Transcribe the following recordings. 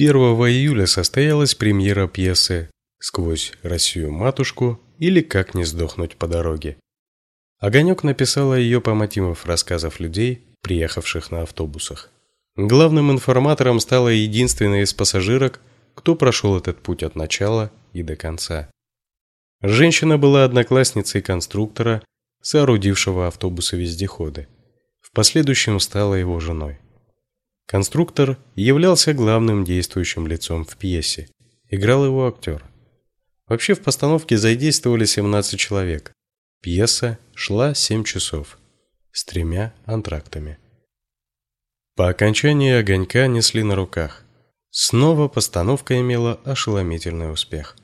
1 июля состоялась премьера пьесы «Сквозь Россию матушку» или «Как не сдохнуть по дороге». Огонек написала ее по мотивам рассказов людей, приехавших на автобусах. Главным информатором стала единственная из пассажирок, кто прошел этот путь от начала и до конца. Женщина была одноклассницей конструктора, соорудившего автобусы-вездеходы. В последующем стала его женой. Конструктор являлся главным действующим лицом в пьесе. Играл его актер. Вообще в постановке задействовали 17 человек. Пьеса шла 7 часов с тремя антрактами. По окончании огонька несли на руках. Снова постановка имела ошеломительный успех.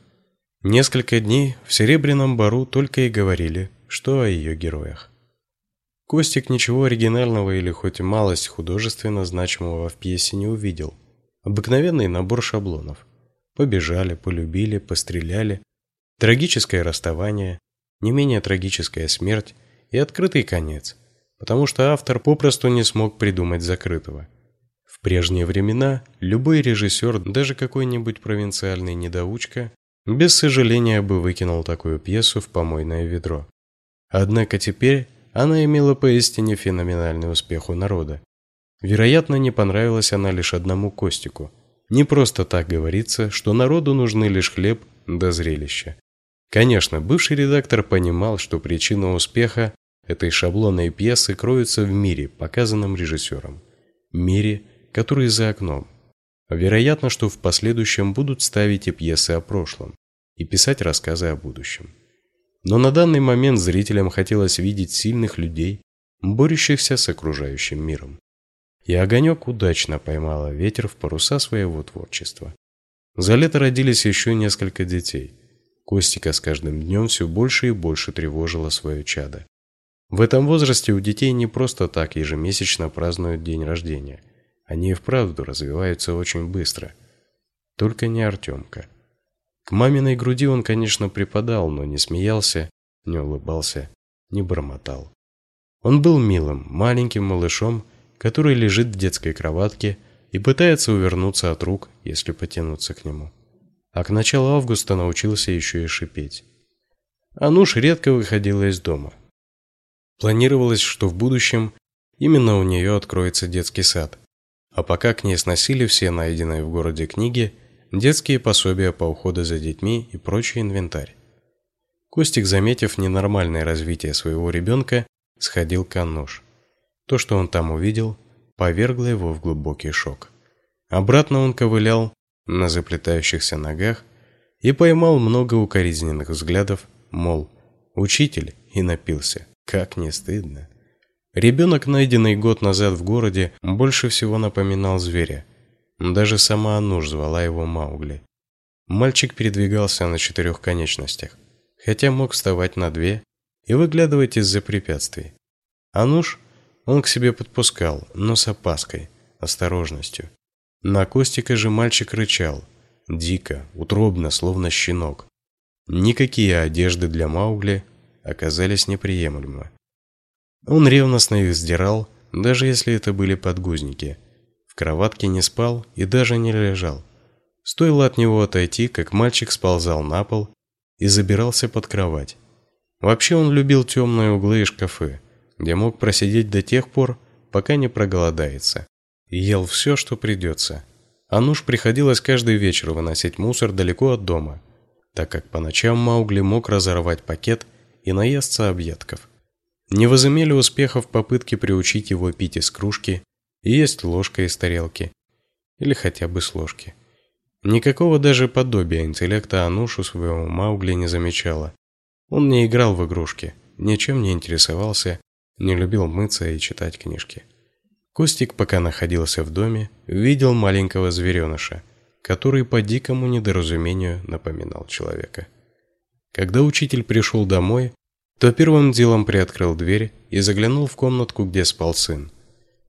Несколько дней в Серебряном бару только и говорили, что о ее героях. Костик ничего оригинального или хоть малость художественно значимого в пьесе не увидел. Обыкновенный набор шаблонов. Побежали, полюбили, постреляли, трагическое расставание, не менее трагическая смерть и открытый конец, потому что автор попросту не смог придумать закрытого. В прежние времена любой режиссер, даже какой-нибудь провинциальный недоучка, без сожаления бы выкинул такую пьесу в помойное ведро. Однако теперь она имела поистине феноменальный успех у народа. Вероятно, не понравилась она лишь одному Костику. Не просто так говорится, что народу нужны лишь хлеб да зрелище. Конечно, бывший редактор понимал, что причина успеха этой шаблонной пьесы кроется в мире, показанном режиссером. Мире, который за окном. Вероятно, что в последующем будут ставить и пьесы о прошлом, и писать рассказы о будущем. Но на данный момент зрителям хотелось видеть сильных людей, борющихся с окружающим миром. И огонек удачно поймала ветер в паруса своего творчества. За лето родились еще несколько детей. Костика с каждым днем все больше и больше тревожила свое чадо. В этом возрасте у детей не просто так ежемесячно празднуют день рождения. Они и вправду развиваются очень быстро. Только не Артемка. К маминой груди он, конечно, припадал, но не смеялся, не улыбался, не бормотал. Он был милым, маленьким малышом, который лежит в детской кроватке и пытается увернуться от рук, если потянуться к нему. А к началу августа научился еще и шипеть. Ануш редко выходила из дома. Планировалось, что в будущем именно у нее откроется детский сад. А пока к ней сносили все найденные в городе книги – детские пособия по уходу за детьми и прочий инвентарь. Костик, заметив ненормальное развитие своего ребенка, сходил к Аннуш. То, что он там увидел, повергло его в глубокий шок. Обратно он ковылял на заплетающихся ногах и поймал много укоризненных взглядов, мол, учитель и напился. Как не стыдно. Ребенок, найденный год назад в городе, больше всего напоминал зверя – даже сама Ануш звала его Маугли. Мальчик передвигался на четырех конечностях, хотя мог вставать на две и выглядывать из-за препятствий. Ануш он к себе подпускал, но с опаской, осторожностью. На Костика же мальчик рычал, дико, утробно, словно щенок. Никакие одежды для Маугли оказались неприемлемы. Он ревностно их сдирал, даже если это были подгузники – кроватке не спал и даже не лежал. Стоило от него отойти, как мальчик сползал на пол и забирался под кровать. Вообще он любил темные углы и шкафы, где мог просидеть до тех пор, пока не проголодается. И ел все, что придется. Ануш приходилось каждый вечер выносить мусор далеко от дома, так как по ночам Маугли мог разорвать пакет и наесться объедков. Не возымели успехов попытки приучить его пить из кружки и есть ложка из тарелки. Или хотя бы с ложки. Никакого даже подобия интеллекта Анушу своего Маугли не замечала. Он не играл в игрушки, ничем не интересовался, не любил мыться и читать книжки. Костик, пока находился в доме, видел маленького звереныша, который по дикому недоразумению напоминал человека. Когда учитель пришел домой, то первым делом приоткрыл дверь и заглянул в комнатку, где спал сын.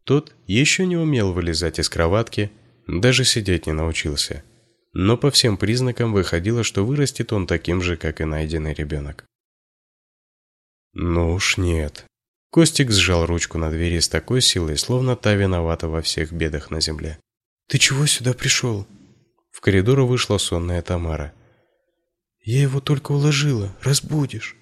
Тот еще не умел вылезать из кроватки, даже сидеть не научился. Но по всем признакам выходило, что вырастет он таким же, как и найденный ребенок. Ну уж нет. Костик сжал ручку на двери с такой силой, словно та виновата во всех бедах на земле. «Ты чего сюда пришел?» В коридор вышла сонная Тамара. «Я его только уложила. Разбудишь».